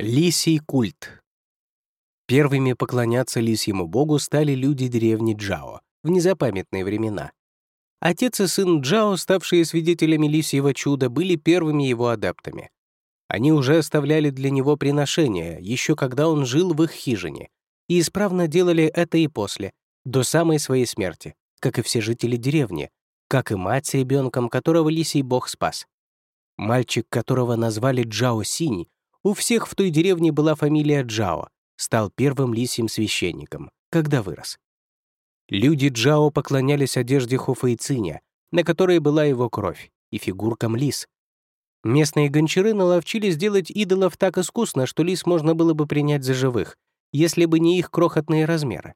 Лисий культ. Первыми поклоняться лисьему богу стали люди деревни Джао в незапамятные времена. Отец и сын Джао, ставшие свидетелями лисьего чуда, были первыми его адаптами. Они уже оставляли для него приношения, еще когда он жил в их хижине, и исправно делали это и после, до самой своей смерти, как и все жители деревни, как и мать с ребенком, которого лисий бог спас. Мальчик, которого назвали Джао Синь, у всех в той деревне была фамилия Джао, стал первым лисьим священником, когда вырос. Люди Джао поклонялись одежде Хуфэйциня, на которой была его кровь, и фигуркам лис. Местные гончары наловчились делать идолов так искусно, что лис можно было бы принять за живых, если бы не их крохотные размеры.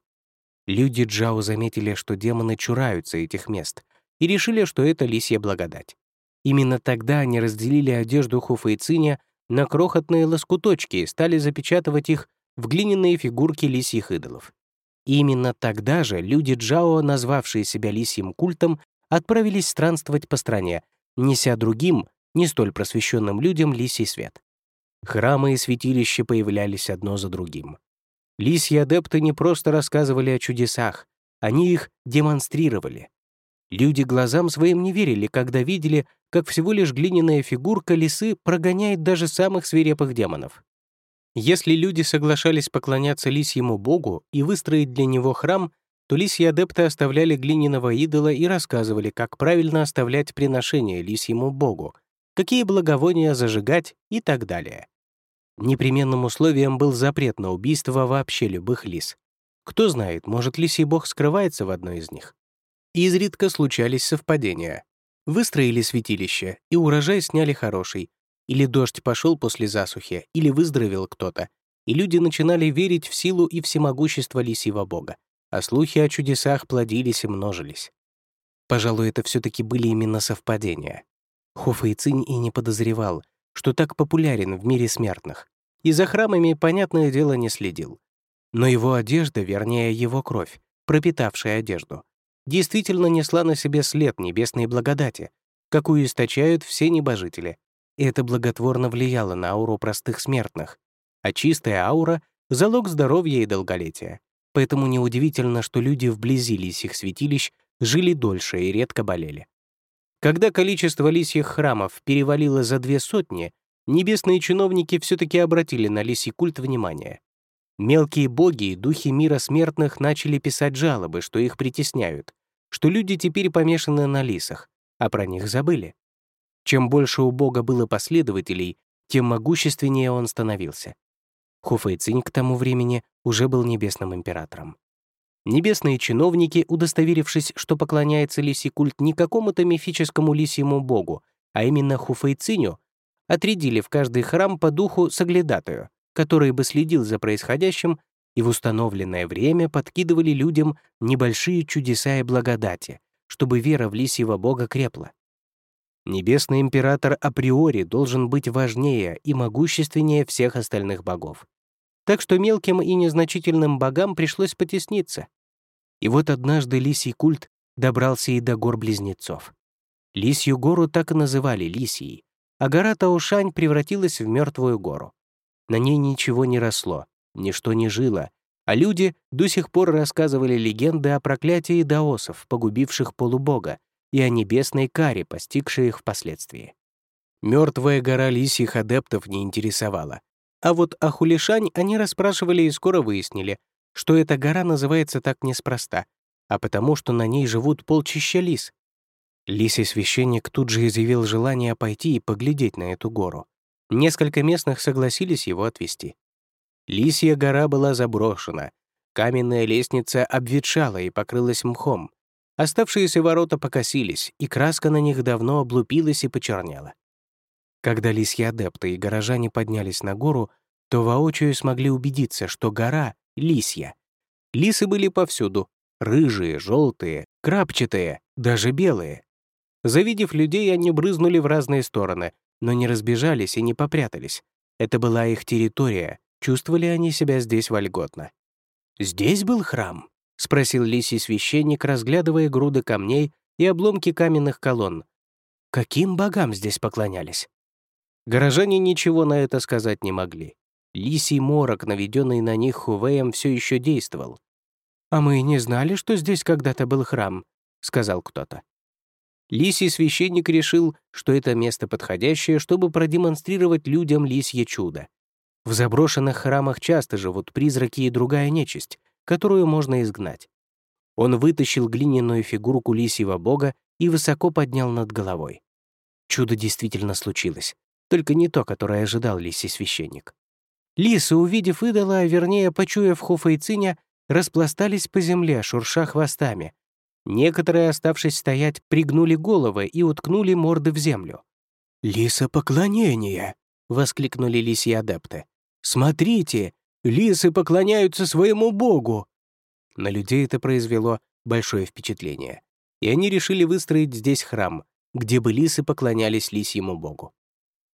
Люди Джао заметили, что демоны чураются этих мест, и решили, что это лисья благодать. Именно тогда они разделили одежду Хуфэйциня на крохотные лоскуточки и стали запечатывать их в глиняные фигурки лисьих идолов. Именно тогда же люди Джао, назвавшие себя лисьим культом, отправились странствовать по стране, неся другим, не столь просвещенным людям лисий свет. Храмы и святилища появлялись одно за другим. Лисьи адепты не просто рассказывали о чудесах, они их демонстрировали. Люди глазам своим не верили, когда видели, как всего лишь глиняная фигурка лисы прогоняет даже самых свирепых демонов. Если люди соглашались поклоняться лисьему богу и выстроить для него храм, то лисьи адепты оставляли глиняного идола и рассказывали, как правильно оставлять приношение лисьему богу, какие благовония зажигать и так далее. Непременным условием был запрет на убийство вообще любых лис. Кто знает, может, лисий бог скрывается в одной из них. Изредка случались совпадения. Выстроили святилище, и урожай сняли хороший. Или дождь пошел после засухи, или выздоровел кто-то. И люди начинали верить в силу и всемогущество лисьего бога. А слухи о чудесах плодились и множились. Пожалуй, это все-таки были именно совпадения. Хофэйцинь и не подозревал, что так популярен в мире смертных. И за храмами, понятное дело, не следил. Но его одежда, вернее, его кровь, пропитавшая одежду, действительно несла на себе след небесной благодати, какую источают все небожители. Это благотворно влияло на ауру простых смертных. А чистая аура — залог здоровья и долголетия. Поэтому неудивительно, что люди вблизи лисьих святилищ жили дольше и редко болели. Когда количество лисьих храмов перевалило за две сотни, небесные чиновники все-таки обратили на лисий культ внимание. Мелкие боги и духи мира смертных начали писать жалобы, что их притесняют, что люди теперь помешаны на лисах, а про них забыли. Чем больше у бога было последователей, тем могущественнее он становился. Хуфэйцинь к тому времени уже был небесным императором. Небесные чиновники, удостоверившись, что поклоняется лисий культ не какому-то мифическому лисьему богу, а именно Хуфэйциню, отрядили в каждый храм по духу соглядатую, который бы следил за происходящим и в установленное время подкидывали людям небольшие чудеса и благодати, чтобы вера в лисьего бога крепла. Небесный император априори должен быть важнее и могущественнее всех остальных богов. Так что мелким и незначительным богам пришлось потесниться. И вот однажды лисий культ добрался и до гор-близнецов. Лисью гору так и называли Лисией, а гора Таушань превратилась в мертвую гору. На ней ничего не росло, ничто не жило, а люди до сих пор рассказывали легенды о проклятии даосов, погубивших полубога, и о небесной каре, постигшей их впоследствии. Мертвая гора лисьих адептов не интересовала. А вот о Хулишань они расспрашивали и скоро выяснили, что эта гора называется так неспроста, а потому что на ней живут полчища лис. Лисий священник тут же изъявил желание пойти и поглядеть на эту гору. Несколько местных согласились его отвезти. Лисья гора была заброшена, каменная лестница обветшала и покрылась мхом. Оставшиеся ворота покосились, и краска на них давно облупилась и почернела. Когда лисьи адепты и горожане поднялись на гору, то воочию смогли убедиться, что гора — лисья. Лисы были повсюду — рыжие, желтые, крапчатые, даже белые. Завидев людей, они брызнули в разные стороны, но не разбежались и не попрятались. Это была их территория, чувствовали они себя здесь вольготно. «Здесь был храм?» — спросил лисий священник, разглядывая груды камней и обломки каменных колонн. «Каким богам здесь поклонялись?» Горожане ничего на это сказать не могли. Лисий морок, наведенный на них Хувеем, все еще действовал. «А мы не знали, что здесь когда-то был храм», — сказал кто-то. Лисий священник решил, что это место подходящее, чтобы продемонстрировать людям лисье чудо. В заброшенных храмах часто живут призраки и другая нечисть, которую можно изгнать. Он вытащил глиняную фигурку лисьего бога и высоко поднял над головой. Чудо действительно случилось, только не то, которое ожидал лисий священник. Лисы, увидев идола, вернее, почуяв Хуфа и Циня, распластались по земле, шурша хвостами. Некоторые, оставшись стоять, пригнули головы и уткнули морды в землю. «Лисопоклонение!» — воскликнули лисьи адепты. «Смотрите, лисы поклоняются своему богу!» На людей это произвело большое впечатление, и они решили выстроить здесь храм, где бы лисы поклонялись лисьему богу.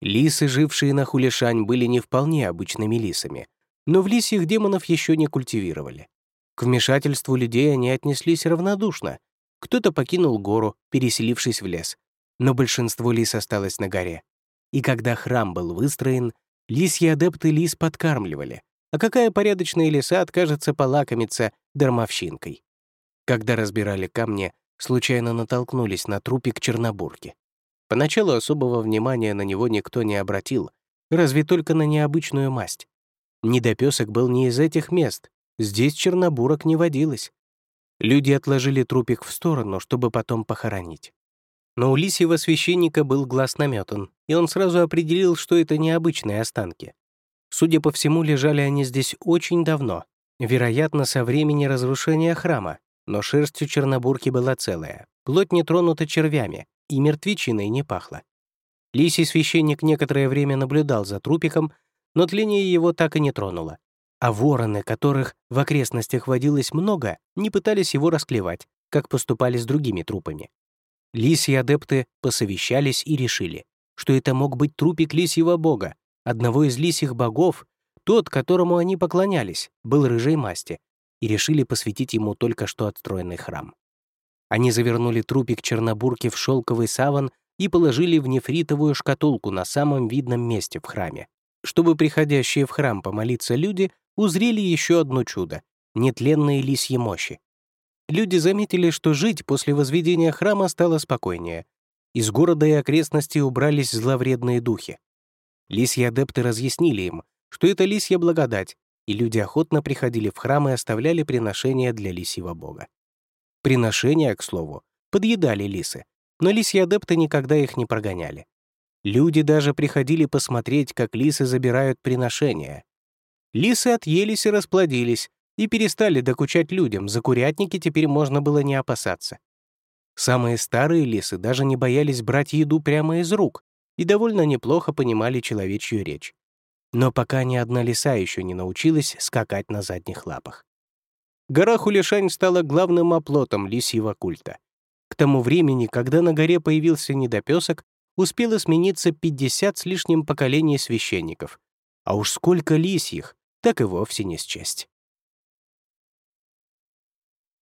Лисы, жившие на Хулишань, были не вполне обычными лисами, но в лисьих демонов еще не культивировали. К вмешательству людей они отнеслись равнодушно. Кто-то покинул гору, переселившись в лес, но большинство лис осталось на горе. И когда храм был выстроен, лисьи адепты лис подкармливали, а какая порядочная лиса откажется полакомиться дармовщинкой? Когда разбирали камни, случайно натолкнулись на трупик Чернобурки. Поначалу особого внимания на него никто не обратил, разве только на необычную масть. Недопесок был не из этих мест, здесь чернобурок не водилось. Люди отложили трупик в сторону, чтобы потом похоронить. Но у лисьего священника был глаз наметан, и он сразу определил, что это необычные останки. Судя по всему, лежали они здесь очень давно, вероятно, со времени разрушения храма, но шерсть у чернобурки была целая, плоть не тронута червями, и мертвечиной не пахло. Лисий священник некоторое время наблюдал за трупиком, но тление его так и не тронуло. А вороны, которых в окрестностях водилось много, не пытались его расклевать, как поступали с другими трупами. Лисьи адепты посовещались и решили, что это мог быть трупик лисьего бога, одного из лисьих богов, тот, которому они поклонялись, был рыжей масти, и решили посвятить ему только что отстроенный храм. Они завернули трупик Чернобурки в шелковый саван и положили в нефритовую шкатулку на самом видном месте в храме, чтобы приходящие в храм помолиться люди узрели еще одно чудо — нетленные лисьи мощи. Люди заметили, что жить после возведения храма стало спокойнее. Из города и окрестностей убрались зловредные духи. Лисьи адепты разъяснили им, что это лисья благодать, и люди охотно приходили в храм и оставляли приношения для лисьего бога. Приношения, к слову, подъедали лисы, но лисьи адепты никогда их не прогоняли. Люди даже приходили посмотреть, как лисы забирают приношения. Лисы отъелись и расплодились, и перестали докучать людям, за курятники теперь можно было не опасаться. Самые старые лисы даже не боялись брать еду прямо из рук и довольно неплохо понимали человечью речь. Но пока ни одна лиса еще не научилась скакать на задних лапах. Гора Хулишань стала главным оплотом лисьего культа. К тому времени, когда на горе появился недопесок, успело смениться 50 с лишним поколений священников. А уж сколько лисьих, так и вовсе не счесть.